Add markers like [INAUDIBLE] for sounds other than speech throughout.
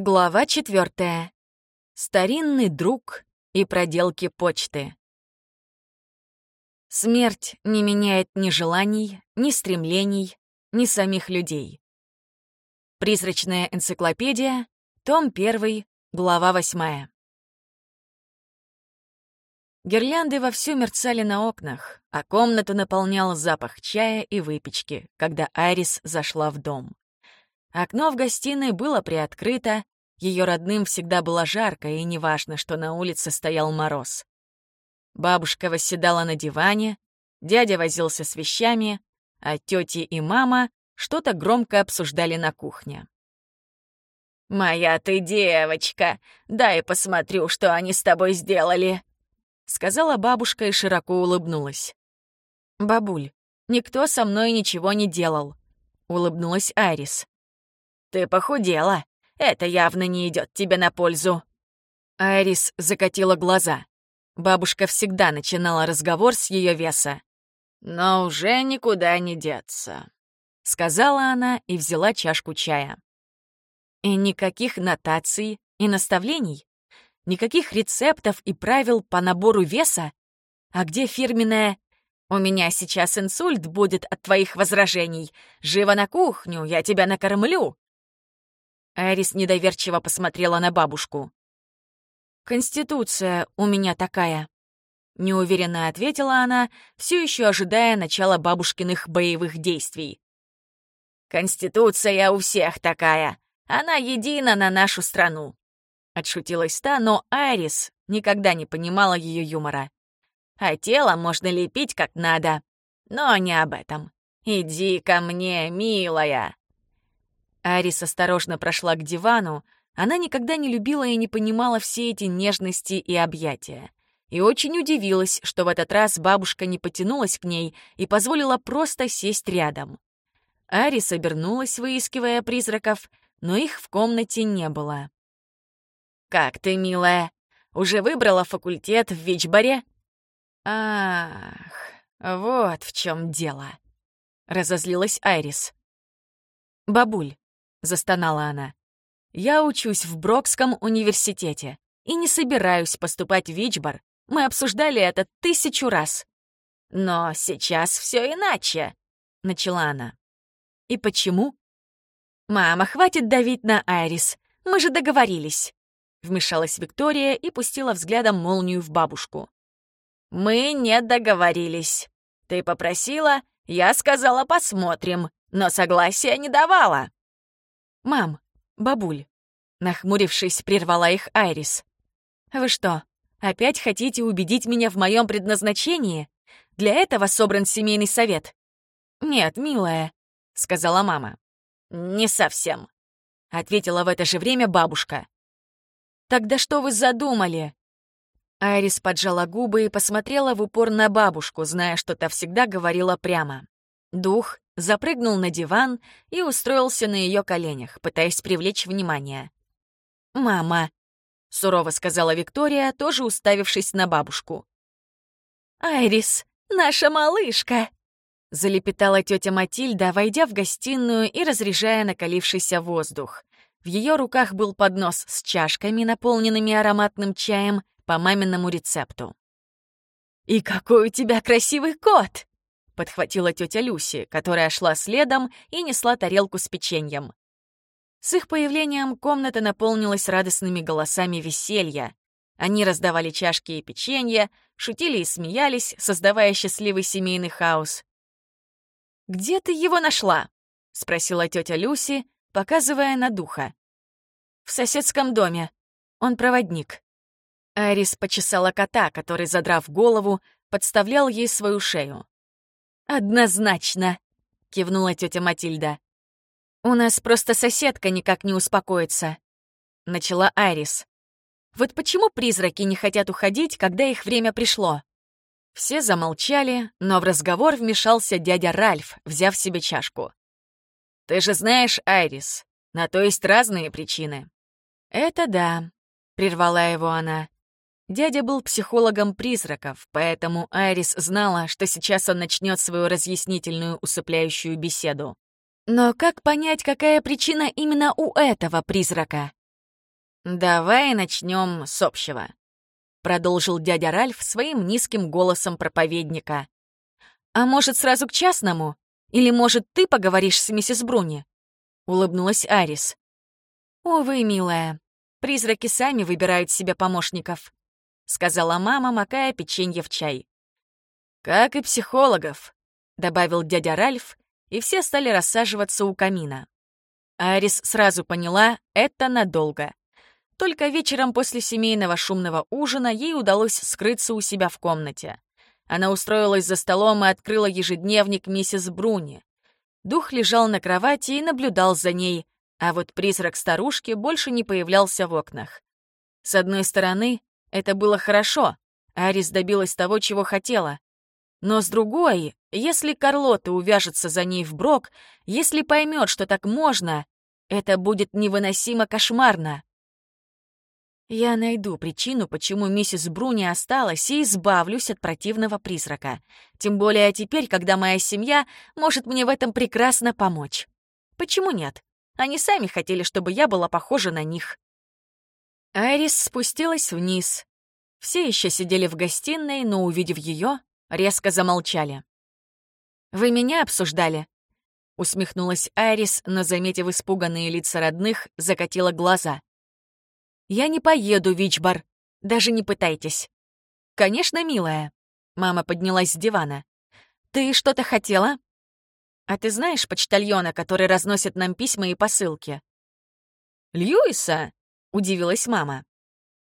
Глава четвертая. Старинный друг и проделки почты. Смерть не меняет ни желаний, ни стремлений, ни самих людей. Призрачная энциклопедия, том 1, глава 8. Гирлянды вовсю мерцали на окнах, а комнату наполнял запах чая и выпечки, когда Айрис зашла в дом. Окно в гостиной было приоткрыто, ее родным всегда было жарко, и неважно, что на улице стоял мороз. Бабушка восседала на диване, дядя возился с вещами, а тети и мама что-то громко обсуждали на кухне. «Моя ты девочка! Дай посмотрю, что они с тобой сделали!» Сказала бабушка и широко улыбнулась. «Бабуль, никто со мной ничего не делал», — улыбнулась Айрис. «Ты похудела. Это явно не идет тебе на пользу». Айрис закатила глаза. Бабушка всегда начинала разговор с ее веса. «Но уже никуда не деться», — сказала она и взяла чашку чая. И никаких нотаций и наставлений? Никаких рецептов и правил по набору веса? А где фирменная «У меня сейчас инсульт будет от твоих возражений. Живо на кухню, я тебя накормлю». Айрис недоверчиво посмотрела на бабушку. «Конституция у меня такая», — неуверенно ответила она, все еще ожидая начала бабушкиных боевых действий. «Конституция у всех такая. Она едина на нашу страну», — отшутилась та, но Айрис никогда не понимала ее юмора. «А тело можно лепить как надо. Но не об этом. Иди ко мне, милая». Арис осторожно прошла к дивану. Она никогда не любила и не понимала все эти нежности и объятия. И очень удивилась, что в этот раз бабушка не потянулась к ней и позволила просто сесть рядом. Арис обернулась, выискивая призраков, но их в комнате не было. «Как ты, милая? Уже выбрала факультет в Вичборе?» «Ах, вот в чем дело», — разозлилась Айрис. «Бабуль, — застонала она. «Я учусь в Брокском университете и не собираюсь поступать в Вичбор. Мы обсуждали это тысячу раз». «Но сейчас все иначе», — начала она. «И почему?» «Мама, хватит давить на Айрис. Мы же договорились». Вмешалась Виктория и пустила взглядом молнию в бабушку. «Мы не договорились. Ты попросила, я сказала посмотрим, но согласия не давала». «Мам, бабуль», — нахмурившись, прервала их Айрис. «Вы что, опять хотите убедить меня в моем предназначении? Для этого собран семейный совет?» «Нет, милая», — сказала мама. «Не совсем», — ответила в это же время бабушка. «Тогда что вы задумали?» Айрис поджала губы и посмотрела в упор на бабушку, зная, что та всегда говорила прямо. Дух запрыгнул на диван и устроился на ее коленях, пытаясь привлечь внимание. «Мама», — сурово сказала Виктория, тоже уставившись на бабушку. «Айрис, наша малышка!» — залепетала тетя Матильда, войдя в гостиную и разряжая накалившийся воздух. В ее руках был поднос с чашками, наполненными ароматным чаем по маминому рецепту. «И какой у тебя красивый кот!» Подхватила тетя Люси, которая шла следом и несла тарелку с печеньем. С их появлением комната наполнилась радостными голосами веселья. Они раздавали чашки и печенье, шутили и смеялись, создавая счастливый семейный хаос. «Где ты его нашла?» — спросила тетя Люси, показывая на духа. «В соседском доме. Он проводник». Арис почесала кота, который, задрав голову, подставлял ей свою шею. «Однозначно», — кивнула тетя Матильда. «У нас просто соседка никак не успокоится», — начала Айрис. «Вот почему призраки не хотят уходить, когда их время пришло?» Все замолчали, но в разговор вмешался дядя Ральф, взяв себе чашку. «Ты же знаешь, Айрис, на то есть разные причины». «Это да», — прервала его она. Дядя был психологом призраков, поэтому Айрис знала, что сейчас он начнет свою разъяснительную усыпляющую беседу. Но как понять, какая причина именно у этого призрака? «Давай начнем с общего», — продолжил дядя Ральф своим низким голосом проповедника. «А может, сразу к частному? Или, может, ты поговоришь с миссис Бруни?» — улыбнулась Арис. «Увы, милая, призраки сами выбирают себе помощников», — сказала мама, макая печенье в чай. «Как и психологов», — добавил дядя Ральф, и все стали рассаживаться у камина. Арис сразу поняла — это надолго. Только вечером после семейного шумного ужина ей удалось скрыться у себя в комнате. Она устроилась за столом и открыла ежедневник миссис Бруни. Дух лежал на кровати и наблюдал за ней, а вот призрак старушки больше не появлялся в окнах. С одной стороны, это было хорошо, Арис добилась того, чего хотела. Но с другой, если Карлота увяжется за ней вброк, если поймет, что так можно, это будет невыносимо кошмарно. Я найду причину, почему миссис Бруни осталась, и избавлюсь от противного призрака. Тем более теперь, когда моя семья может мне в этом прекрасно помочь. Почему нет? Они сами хотели, чтобы я была похожа на них. Айрис спустилась вниз. Все еще сидели в гостиной, но, увидев ее, резко замолчали. «Вы меня обсуждали?» Усмехнулась Айрис, но, заметив испуганные лица родных, закатила глаза. «Я не поеду, Вичбар. Даже не пытайтесь». «Конечно, милая». Мама поднялась с дивана. «Ты что-то хотела?» «А ты знаешь почтальона, который разносит нам письма и посылки?» «Льюиса?» — удивилась мама.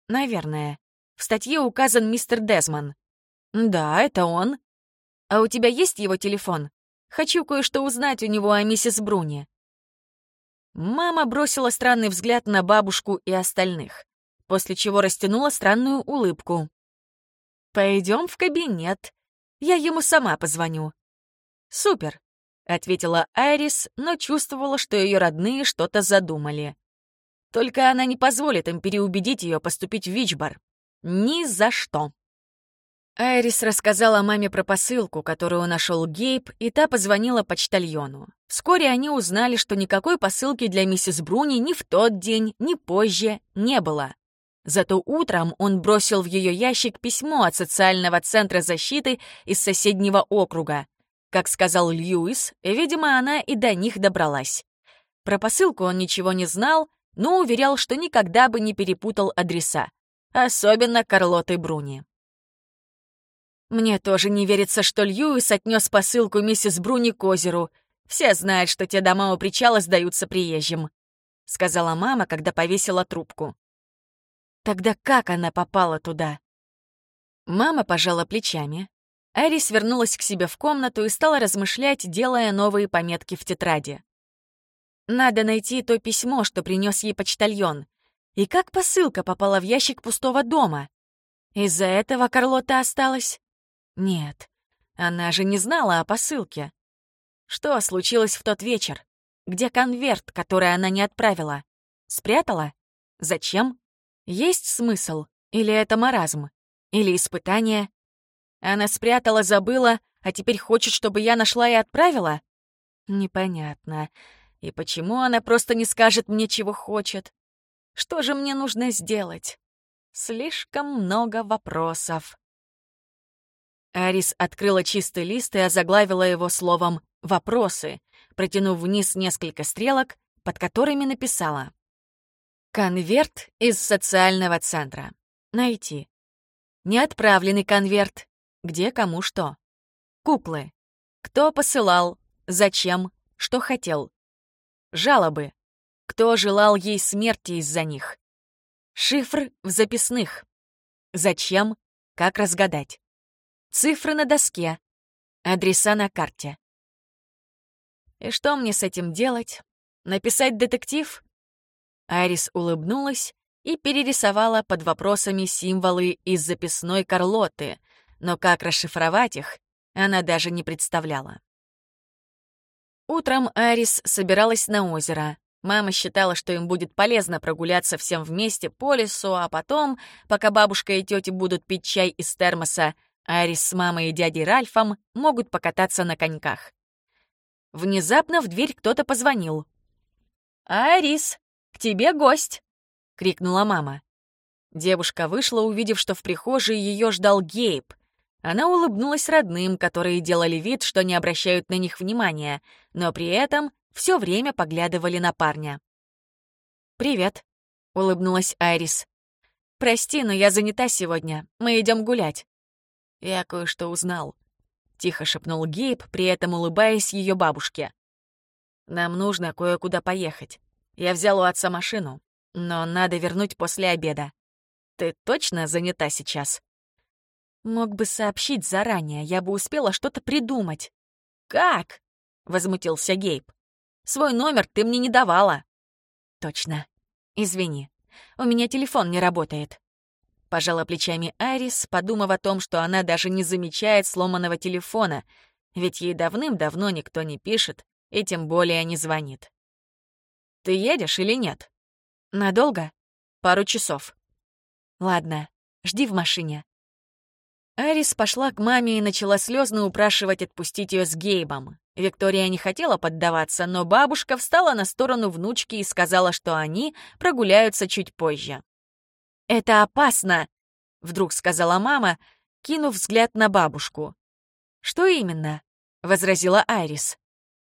«Наверное. В статье указан мистер Дезмон». «Да, это он. А у тебя есть его телефон? Хочу кое-что узнать у него о миссис Бруни». Мама бросила странный взгляд на бабушку и остальных, после чего растянула странную улыбку. «Пойдем в кабинет. Я ему сама позвоню». «Супер», — ответила Айрис, но чувствовала, что ее родные что-то задумали. Только она не позволит им переубедить ее поступить в Вичбар. Ни за что. Айрис рассказала маме про посылку, которую нашел Гейб, и та позвонила почтальону. Вскоре они узнали, что никакой посылки для миссис Бруни ни в тот день, ни позже не было. Зато утром он бросил в ее ящик письмо от социального центра защиты из соседнего округа. Как сказал Льюис, видимо, она и до них добралась. Про посылку он ничего не знал, но уверял, что никогда бы не перепутал адреса. Особенно Карлоты Бруни. Мне тоже не верится, что Льюис отнес посылку миссис Бруни к озеру. Все знают, что те дома у причала сдаются приезжим», — сказала мама, когда повесила трубку. «Тогда как она попала туда?» Мама пожала плечами. Арис вернулась к себе в комнату и стала размышлять, делая новые пометки в тетради. Надо найти то письмо, что принес ей почтальон. И как посылка попала в ящик пустого дома? Из-за этого Карлота осталась? Нет, она же не знала о посылке. Что случилось в тот вечер? Где конверт, который она не отправила? Спрятала? Зачем? Есть смысл? Или это маразм? Или испытание? Она спрятала, забыла, а теперь хочет, чтобы я нашла и отправила? Непонятно. И почему она просто не скажет мне, чего хочет? Что же мне нужно сделать? Слишком много вопросов. Арис открыла чистый лист и озаглавила его словом «Вопросы», протянув вниз несколько стрелок, под которыми написала «Конверт из социального центра. Найти. Неотправленный конверт. Где кому что. Куклы. Кто посылал, зачем, что хотел. Жалобы. Кто желал ей смерти из-за них. Шифр в записных. Зачем, как разгадать. Цифры на доске. Адреса на карте. И что мне с этим делать? Написать детектив? Айрис улыбнулась и перерисовала под вопросами символы из записной Карлоты, но как расшифровать их, она даже не представляла. Утром Арис собиралась на озеро. Мама считала, что им будет полезно прогуляться всем вместе по лесу, а потом, пока бабушка и тетя будут пить чай из термоса, Арис с мамой и дядей Ральфом могут покататься на коньках. Внезапно в дверь кто-то позвонил. «Арис, к тебе гость!» — крикнула мама. Девушка вышла, увидев, что в прихожей ее ждал Гейб. Она улыбнулась родным, которые делали вид, что не обращают на них внимания, но при этом все время поглядывали на парня. «Привет», — улыбнулась Айрис. «Прости, но я занята сегодня. Мы идем гулять». «Я кое-что узнал», — тихо шепнул Гейб, при этом улыбаясь ее бабушке. «Нам нужно кое-куда поехать. Я взял у отца машину, но надо вернуть после обеда. Ты точно занята сейчас? Мог бы сообщить заранее, я бы успела что-то придумать. Как? Возмутился Гейб. Свой номер ты мне не давала. Точно. Извини. У меня телефон не работает. Пожала плечами Арис, подумав о том, что она даже не замечает сломанного телефона, ведь ей давным-давно никто не пишет и тем более не звонит. «Ты едешь или нет?» «Надолго?» «Пару часов». Ладно, жди в машине. Арис пошла к маме и начала слезно упрашивать отпустить ее с Гейбом. Виктория не хотела поддаваться, но бабушка встала на сторону внучки и сказала, что они прогуляются чуть позже. «Это опасно!» — вдруг сказала мама, кинув взгляд на бабушку. «Что именно?» — возразила Арис.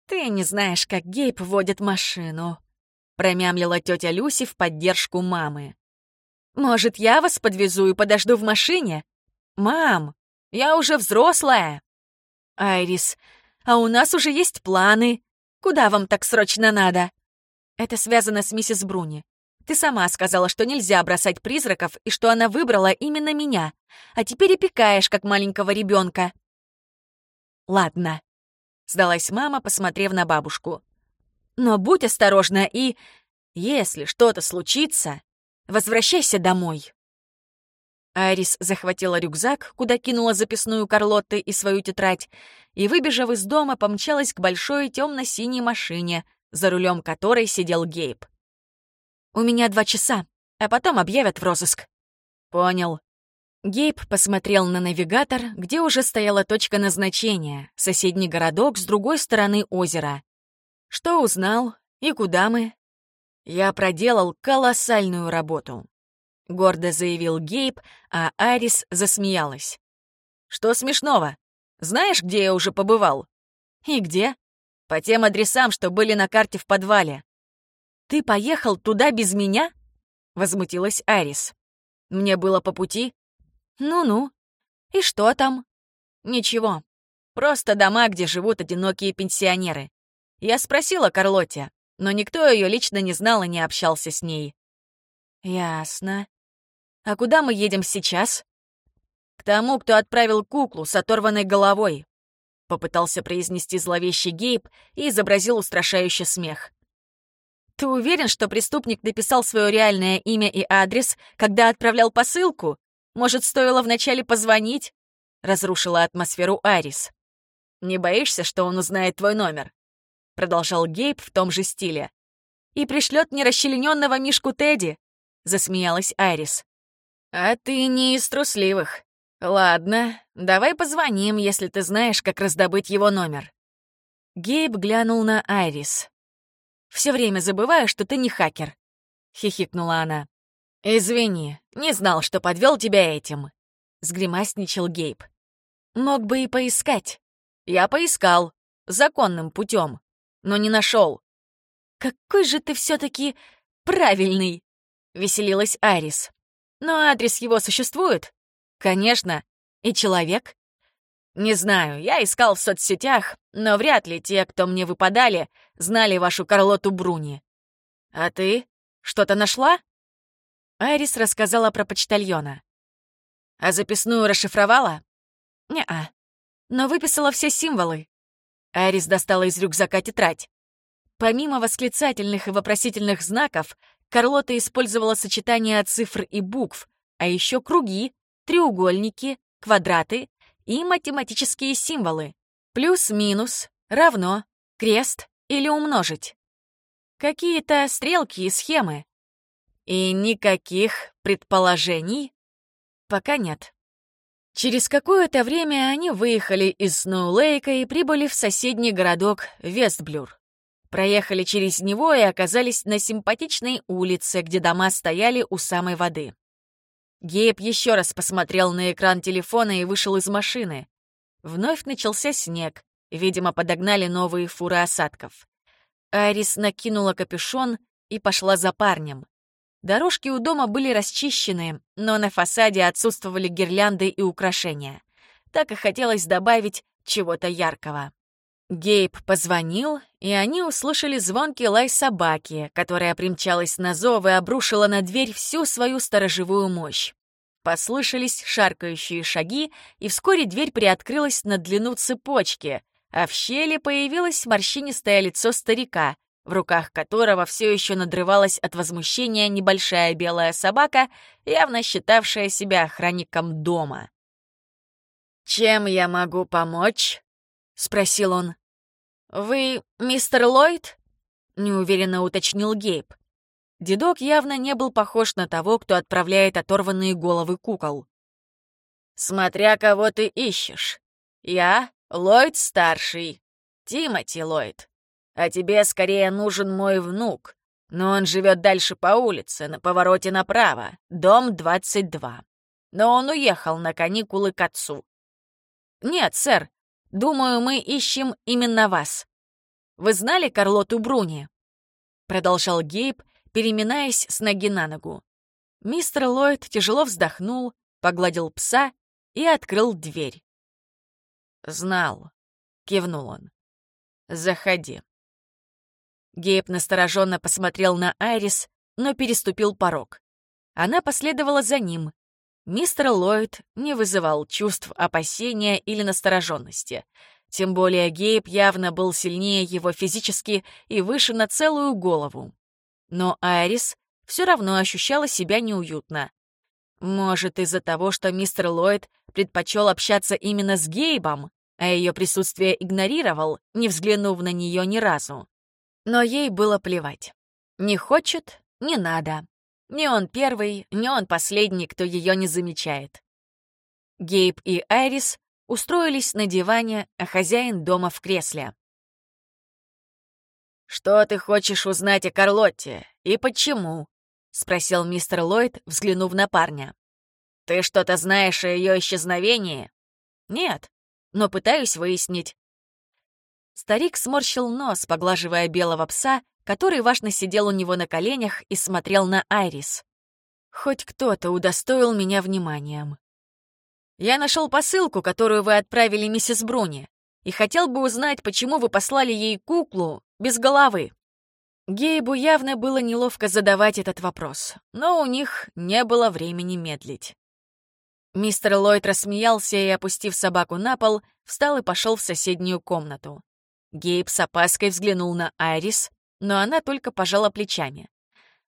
«Ты не знаешь, как Гейб водит машину», — промямлила тетя Люси в поддержку мамы. Может, я вас подвезу и подожду в машине? Мам, я уже взрослая. Айрис, а у нас уже есть планы. Куда вам так срочно надо? Это связано с миссис Бруни. Ты сама сказала, что нельзя бросать призраков и что она выбрала именно меня, а теперь опекаешь, как маленького ребенка. Ладно, сдалась мама, посмотрев на бабушку. Но будь осторожна и... Если что-то случится, Возвращайся домой!» Айрис захватила рюкзак, куда кинула записную Карлотты и свою тетрадь, и, выбежав из дома, помчалась к большой темно-синей машине, за рулем которой сидел Гейб. «У меня два часа, а потом объявят в розыск». «Понял». Гейб посмотрел на навигатор, где уже стояла точка назначения, соседний городок с другой стороны озера. «Что узнал? И куда мы?» Я проделал колоссальную работу», — гордо заявил Гейб, а Арис засмеялась. «Что смешного? Знаешь, где я уже побывал?» «И где?» «По тем адресам, что были на карте в подвале». «Ты поехал туда без меня?» — возмутилась Арис. «Мне было по пути». «Ну-ну. И что там?» «Ничего. Просто дома, где живут одинокие пенсионеры. Я спросила Карлотте, но никто ее лично не знал и не общался с ней. «Ясно. А куда мы едем сейчас?» «К тому, кто отправил куклу с оторванной головой», — попытался произнести зловещий Гейб и изобразил устрашающий смех. «Ты уверен, что преступник написал свое реальное имя и адрес, когда отправлял посылку? Может, стоило вначале позвонить?» — разрушила атмосферу Арис. «Не боишься, что он узнает твой номер?» продолжал Гейб в том же стиле. «И пришлет нерасчлененного Мишку Тедди», — засмеялась Айрис. «А ты не из трусливых. Ладно, давай позвоним, если ты знаешь, как раздобыть его номер». Гейб глянул на Айрис. «Все время забываю, что ты не хакер», — хихикнула она. «Извини, не знал, что подвел тебя этим», — сгримасничал Гейб. «Мог бы и поискать. Я поискал. Законным путем но не нашел. «Какой же ты все-таки правильный!» — веселилась Арис. «Но адрес его существует?» «Конечно. И человек?» «Не знаю, я искал в соцсетях, но вряд ли те, кто мне выпадали, знали вашу Карлоту Бруни. А ты? Что-то нашла?» Арис рассказала про почтальона. «А записную расшифровала?» «Не-а. Но выписала все символы. Арис достала из рюкзака тетрадь. Помимо восклицательных и вопросительных знаков, Карлота использовала сочетание цифр и букв, а еще круги, треугольники, квадраты и математические символы. Плюс-минус, равно, крест или умножить. Какие-то стрелки и схемы. И никаких предположений? Пока нет. Через какое-то время они выехали из Сноулейка и прибыли в соседний городок Вестблюр. Проехали через него и оказались на симпатичной улице, где дома стояли у самой воды. Гейб еще раз посмотрел на экран телефона и вышел из машины. Вновь начался снег, видимо, подогнали новые фуры осадков. Айрис накинула капюшон и пошла за парнем. Дорожки у дома были расчищены, но на фасаде отсутствовали гирлянды и украшения. Так и хотелось добавить чего-то яркого. Гейб позвонил, и они услышали звонкий лай собаки, которая примчалась на зов и обрушила на дверь всю свою сторожевую мощь. Послышались шаркающие шаги, и вскоре дверь приоткрылась на длину цепочки, а в щели появилось морщинистое лицо старика, в руках которого все еще надрывалась от возмущения небольшая белая собака, явно считавшая себя охранником дома. «Чем я могу помочь?» — спросил он. «Вы мистер Ллойд?» — неуверенно уточнил Гейб. Дедок явно не был похож на того, кто отправляет оторванные головы кукол. «Смотря кого ты ищешь. Я Ллойд старший, Тимоти Ллойд. А тебе скорее нужен мой внук, но он живет дальше по улице, на повороте направо, дом 22. Но он уехал на каникулы к отцу. Нет, сэр, Думаю, мы ищем именно вас. Вы знали Карлоту Бруни?» Продолжал Гейб, переминаясь с ноги на ногу. Мистер Ллойд тяжело вздохнул, погладил пса и открыл дверь. «Знал», — кивнул он. «Заходи». Гейб настороженно посмотрел на Айрис, но переступил порог. Она последовала за ним, Мистер Ллойд не вызывал чувств опасения или настороженности. Тем более Гейб явно был сильнее его физически и выше на целую голову. Но Айрис все равно ощущала себя неуютно. Может, из-за того, что мистер Ллойд предпочел общаться именно с Гейбом, а ее присутствие игнорировал, не взглянув на нее ни разу. Но ей было плевать. Не хочет — не надо. Не он первый, не он последний, кто ее не замечает. Гейб и Айрис устроились на диване, а хозяин дома в кресле. «Что ты хочешь узнать о Карлотте и почему?» — спросил мистер Ллойд, взглянув на парня. «Ты что-то знаешь о ее исчезновении?» «Нет, но пытаюсь выяснить». Старик сморщил нос, поглаживая белого пса, который важно сидел у него на коленях и смотрел на Айрис. Хоть кто-то удостоил меня вниманием. Я нашел посылку, которую вы отправили миссис Бруни, и хотел бы узнать, почему вы послали ей куклу без головы. Гейбу явно было неловко задавать этот вопрос, но у них не было времени медлить. Мистер Ллойд рассмеялся и, опустив собаку на пол, встал и пошел в соседнюю комнату. Гейб с опаской взглянул на Айрис, но она только пожала плечами.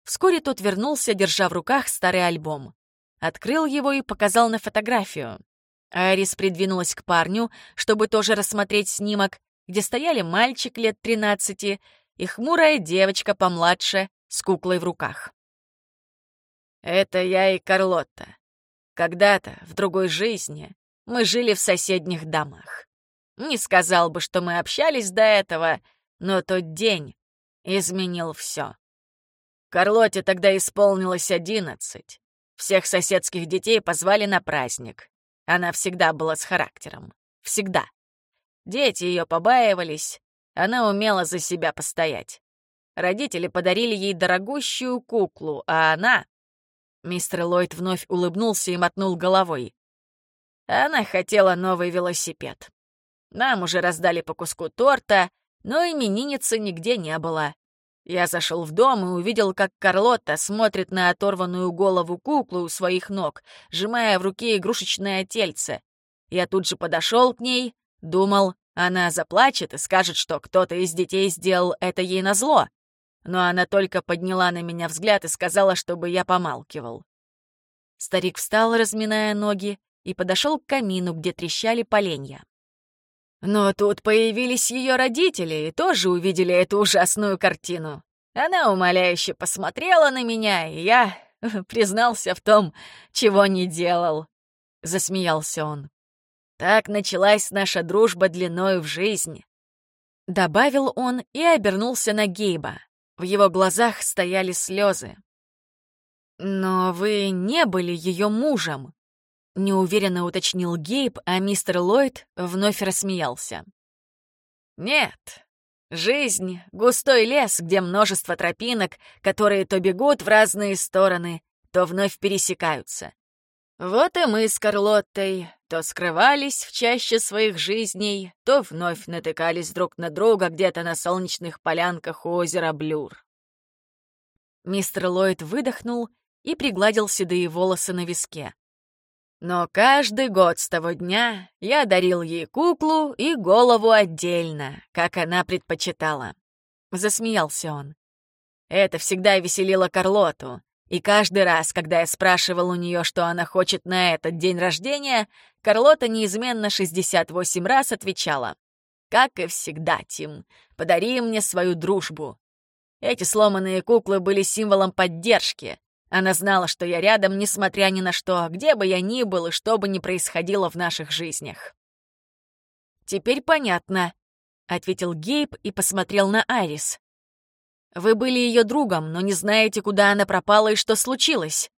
Вскоре тот вернулся, держа в руках старый альбом. Открыл его и показал на фотографию. Айрис придвинулась к парню, чтобы тоже рассмотреть снимок, где стояли мальчик лет 13 и хмурая девочка помладше с куклой в руках. «Это я и Карлотта. Когда-то, в другой жизни, мы жили в соседних домах. Не сказал бы, что мы общались до этого, но тот день изменил все. Карлоте тогда исполнилось одиннадцать. Всех соседских детей позвали на праздник. Она всегда была с характером. Всегда. Дети ее побаивались, она умела за себя постоять. Родители подарили ей дорогущую куклу, а она... Мистер Ллойд вновь улыбнулся и мотнул головой. Она хотела новый велосипед. Нам уже раздали по куску торта, но именинницы нигде не было. Я зашел в дом и увидел, как Карлотта смотрит на оторванную голову куклы у своих ног, сжимая в руке игрушечное тельце. Я тут же подошел к ней, думал, она заплачет и скажет, что кто-то из детей сделал это ей назло. Но она только подняла на меня взгляд и сказала, чтобы я помалкивал. Старик встал, разминая ноги, и подошел к камину, где трещали поленья. Но тут появились ее родители и тоже увидели эту ужасную картину. Она умоляюще посмотрела на меня, и я [LAUGHS] признался в том, чего не делал. Засмеялся он. Так началась наша дружба длиною в жизни. Добавил он и обернулся на Гейба. В его глазах стояли слезы. «Но вы не были ее мужем», — неуверенно уточнил Гейб, а мистер Ллойд вновь рассмеялся. «Нет, жизнь — густой лес, где множество тропинок, которые то бегут в разные стороны, то вновь пересекаются. Вот и мы с Карлоттой то скрывались в чаще своих жизней, то вновь натыкались друг на друга где-то на солнечных полянках у озера Блюр. Мистер Ллойд выдохнул и пригладил седые волосы на виске. Но каждый год с того дня я дарил ей куклу и голову отдельно, как она предпочитала. Засмеялся он. Это всегда веселило Карлоту, и каждый раз, когда я спрашивал у нее, что она хочет на этот день рождения, Карлота неизменно 68 раз отвечала. «Как и всегда, Тим, подари мне свою дружбу». Эти сломанные куклы были символом поддержки. Она знала, что я рядом, несмотря ни на что, где бы я ни был и что бы ни происходило в наших жизнях. «Теперь понятно», — ответил Гейб и посмотрел на Арис. Вы были ее другом, но не знаете, куда она пропала и что случилось.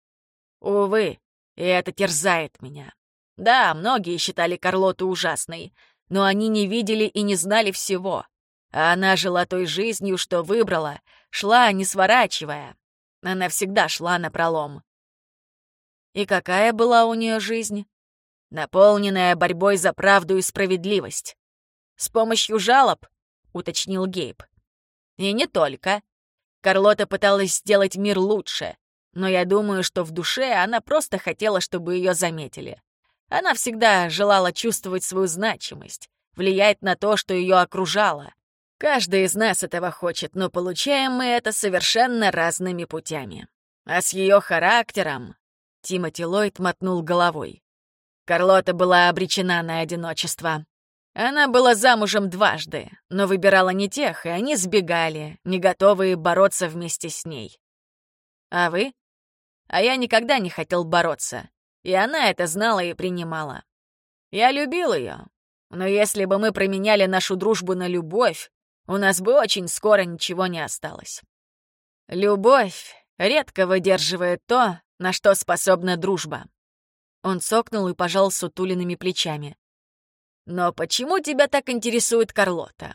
Увы, и это терзает меня. Да, многие считали Карлоту ужасной, но они не видели и не знали всего. А она жила той жизнью, что выбрала, шла, не сворачивая. Она всегда шла на пролом. И какая была у нее жизнь? Наполненная борьбой за правду и справедливость. С помощью жалоб, уточнил Гейб. И не только. Карлота пыталась сделать мир лучше, но я думаю, что в душе она просто хотела, чтобы ее заметили. Она всегда желала чувствовать свою значимость, влиять на то, что ее окружало. Каждый из нас этого хочет, но получаем мы это совершенно разными путями. А с ее характером... Тимоти Ллойд мотнул головой. Карлота была обречена на одиночество. Она была замужем дважды, но выбирала не тех, и они сбегали, не готовые бороться вместе с ней. А вы? А я никогда не хотел бороться, и она это знала и принимала. Я любил ее, но если бы мы променяли нашу дружбу на любовь, у нас бы очень скоро ничего не осталось. Любовь редко выдерживает то, на что способна дружба. Он цокнул и пожал сутулиными плечами. Но почему тебя так интересует Карлота?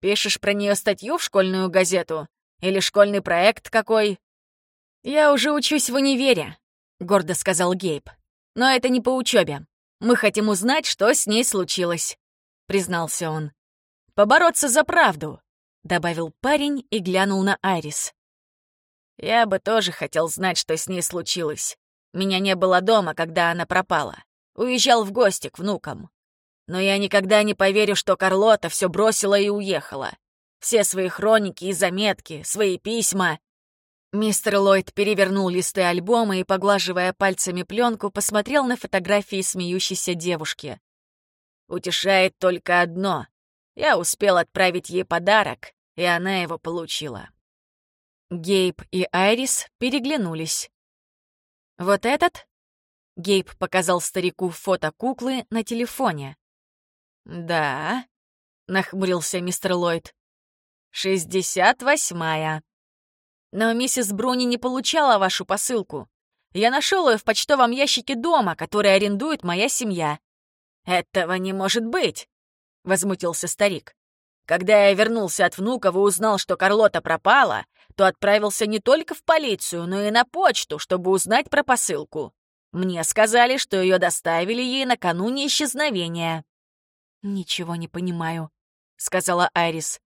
Пишешь про нее статью в школьную газету? Или школьный проект какой? Я уже учусь в универе, гордо сказал Гейб. Но это не по учебе. Мы хотим узнать, что с ней случилось, признался он. Побороться за правду, добавил парень и глянул на Айрис. Я бы тоже хотел знать, что с ней случилось. Меня не было дома, когда она пропала. Уезжал в гости к внукам. Но я никогда не поверю, что Карлота все бросила и уехала. Все свои хроники и заметки, свои письма. Мистер Ллойд перевернул листы альбома и, поглаживая пальцами пленку, посмотрел на фотографии смеющейся девушки. Утешает только одно. Я успел отправить ей подарок, и она его получила. Гейб и Айрис переглянулись. «Вот этот?» Гейб показал старику фото куклы на телефоне. «Да», — нахмурился мистер Ллойд. «Шестьдесят восьмая». «Но миссис Бруни не получала вашу посылку. Я нашел ее в почтовом ящике дома, который арендует моя семья». «Этого не может быть!» — возмутился старик. «Когда я вернулся от внуков и узнал, что Карлота пропала, то отправился не только в полицию, но и на почту, чтобы узнать про посылку. Мне сказали, что ее доставили ей накануне исчезновения». «Ничего не понимаю», — сказала Айрис.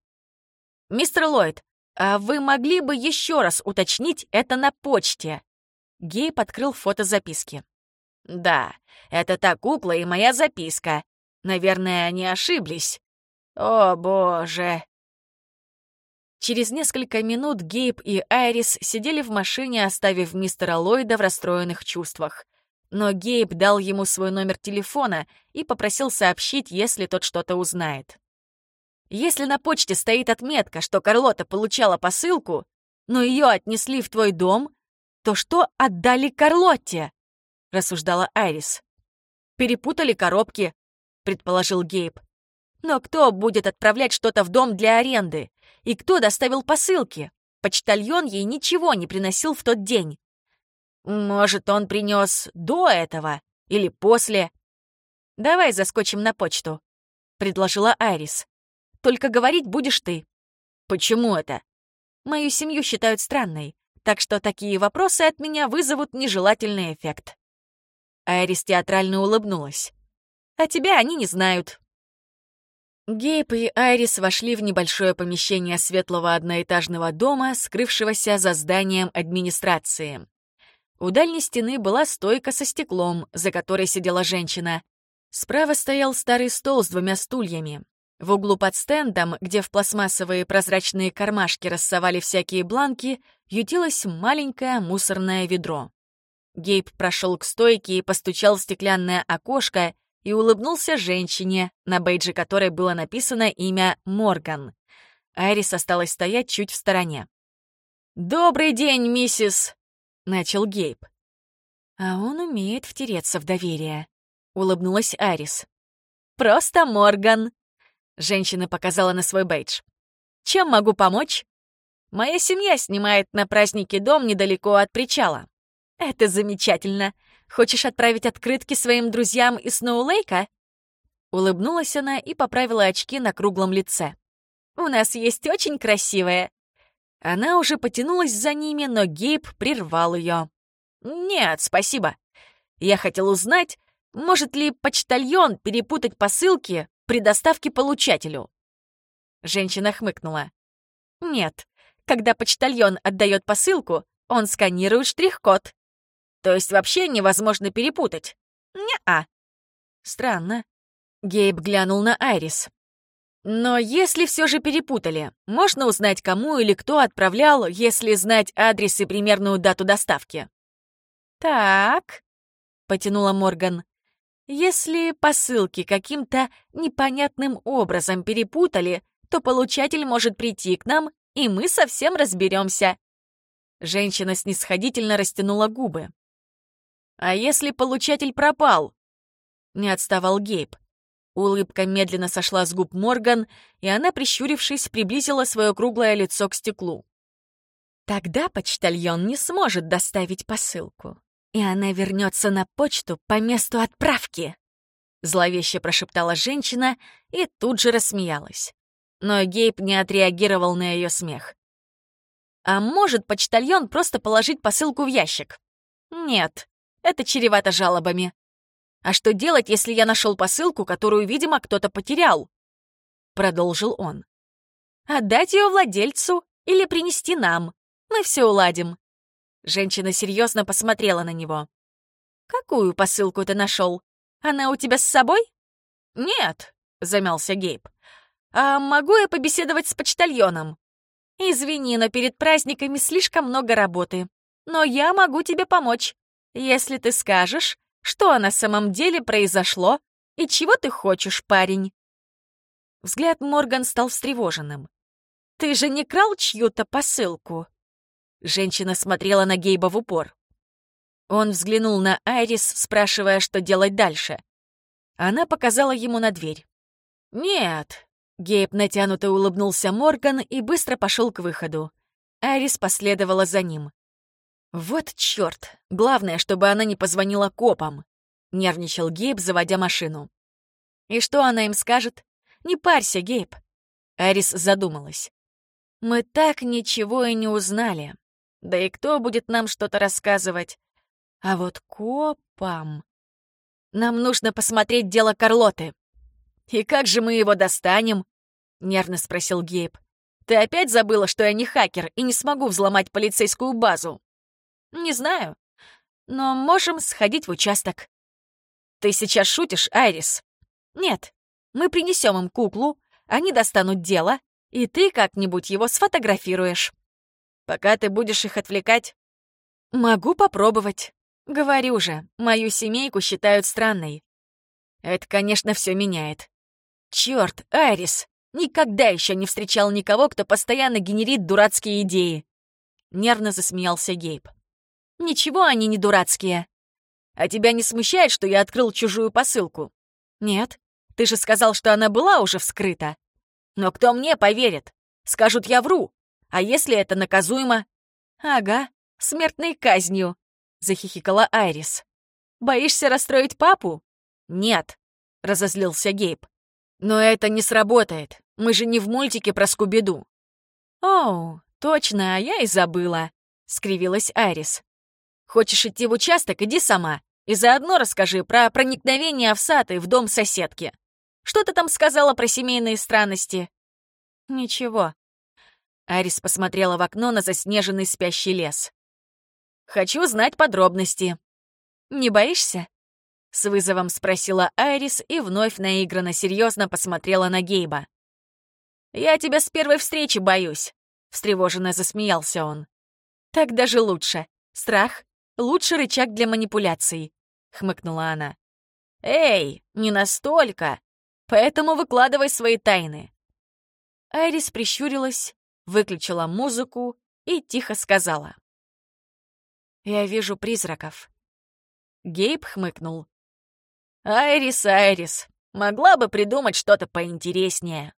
«Мистер Ллойд, а вы могли бы еще раз уточнить это на почте?» Гейб открыл фото записки. «Да, это та кукла и моя записка. Наверное, они ошиблись. О, боже!» Через несколько минут Гейб и Айрис сидели в машине, оставив мистера Ллойда в расстроенных чувствах но Гейб дал ему свой номер телефона и попросил сообщить, если тот что-то узнает. «Если на почте стоит отметка, что Карлота получала посылку, но ее отнесли в твой дом, то что отдали Карлотте?» — рассуждала Айрис. «Перепутали коробки», — предположил Гейб. Но кто будет отправлять что-то в дом для аренды? И кто доставил посылки? Почтальон ей ничего не приносил в тот день. Может, он принес до этого или после? Давай заскочим на почту, предложила Айрис. Только говорить будешь ты. Почему это? Мою семью считают странной, так что такие вопросы от меня вызовут нежелательный эффект. Айрис театрально улыбнулась. А тебя они не знают. Гейб и Айрис вошли в небольшое помещение светлого одноэтажного дома, скрывшегося за зданием администрации. У дальней стены была стойка со стеклом, за которой сидела женщина. Справа стоял старый стол с двумя стульями. В углу под стендом, где в пластмассовые прозрачные кармашки рассовали всякие бланки, ютилось маленькое мусорное ведро. Гейб прошел к стойке и постучал в стеклянное окошко и улыбнулся женщине, на бейджи которой было написано имя Морган. Айрис осталась стоять чуть в стороне. «Добрый день, миссис!» — начал Гейб. «А он умеет втереться в доверие», — улыбнулась Айрис. «Просто Морган», Женщина показала на свой бейдж. «Чем могу помочь?» «Моя семья снимает на празднике дом недалеко от причала». «Это замечательно. Хочешь отправить открытки своим друзьям из Сноулейка?» Улыбнулась она и поправила очки на круглом лице. «У нас есть очень красивые». Она уже потянулась за ними, но Гейб прервал ее. «Нет, спасибо. Я хотел узнать, может ли почтальон перепутать посылки при доставке получателю. Женщина хмыкнула. Нет, когда почтальон отдает посылку, он сканирует штрих-код. То есть вообще невозможно перепутать. Не-а. Странно. Гейб глянул на Айрис. Но если все же перепутали, можно узнать, кому или кто отправлял, если знать адрес и примерную дату доставки. «Так», — потянула Морган, если посылки каким-то непонятным образом перепутали, то получатель может прийти к нам, и мы совсем разберемся. Женщина снисходительно растянула губы. «А если получатель пропал?» Не отставал Гейб. Улыбка медленно сошла с губ Морган, и она, прищурившись, приблизила свое круглое лицо к стеклу. «Тогда почтальон не сможет доставить посылку и она вернется на почту по месту отправки!» Зловеще прошептала женщина и тут же рассмеялась. Но Гейб не отреагировал на ее смех. «А может почтальон просто положить посылку в ящик?» «Нет, это чревато жалобами. А что делать, если я нашел посылку, которую, видимо, кто-то потерял?» Продолжил он. «Отдать ее владельцу или принести нам. Мы все уладим. Женщина серьезно посмотрела на него. «Какую посылку ты нашел? Она у тебя с собой?» «Нет», — замялся Гейб. «А могу я побеседовать с почтальоном?» «Извини, но перед праздниками слишком много работы. Но я могу тебе помочь, если ты скажешь, что на самом деле произошло и чего ты хочешь, парень». Взгляд Морган стал встревоженным. «Ты же не крал чью-то посылку?» Женщина смотрела на Гейба в упор. Он взглянул на Айрис, спрашивая, что делать дальше. Она показала ему на дверь. «Нет». Гейб натянуто улыбнулся Морган и быстро пошел к выходу. Айрис последовала за ним. «Вот чёрт! Главное, чтобы она не позвонила копам!» — нервничал Гейб, заводя машину. «И что она им скажет? Не парься, Гейб!» Айрис задумалась. «Мы так ничего и не узнали. Да и кто будет нам что-то рассказывать? А вот копам... Нам нужно посмотреть дело Карлоты. И как же мы его достанем? Нервно спросил Гейб. Ты опять забыла, что я не хакер и не смогу взломать полицейскую базу? Не знаю. Но можем сходить в участок. Ты сейчас шутишь, Айрис? Нет. Мы принесем им куклу, они достанут дело, и ты как-нибудь его сфотографируешь. Пока ты будешь их отвлекать? Могу попробовать. Говорю же, мою семейку считают странной. Это, конечно, все меняет. Черт, Айрис, никогда еще не встречал никого, кто постоянно генерит дурацкие идеи. Нервно засмеялся Гейб. Ничего они не дурацкие. А тебя не смущает, что я открыл чужую посылку? Нет. Ты же сказал, что она была уже вскрыта. Но кто мне поверит? Скажут, я вру. А если это наказуемо? Ага, смертной казнью, захихикала Айрис. Боишься расстроить папу? Нет, разозлился Гейб. Но это не сработает. Мы же не в мультике про Скуби-Ду. Оу, точно, а я и забыла, скривилась Айрис. Хочешь идти в участок, иди сама. И заодно расскажи про проникновение овсатой в дом соседки. Что ты там сказала про семейные странности?» «Ничего». Арис посмотрела в окно на заснеженный спящий лес. «Хочу знать подробности». «Не боишься?» С вызовом спросила Айрис и вновь наигранно серьезно посмотрела на Гейба. «Я тебя с первой встречи боюсь», — встревоженно засмеялся он. «Так даже лучше. Страх — лучший рычаг для манипуляций», — хмыкнула она. «Эй, не настолько!» Поэтому выкладывай свои тайны». Айрис прищурилась, выключила музыку и тихо сказала. «Я вижу призраков». Гейб хмыкнул. «Айрис, Айрис, могла бы придумать что-то поинтереснее».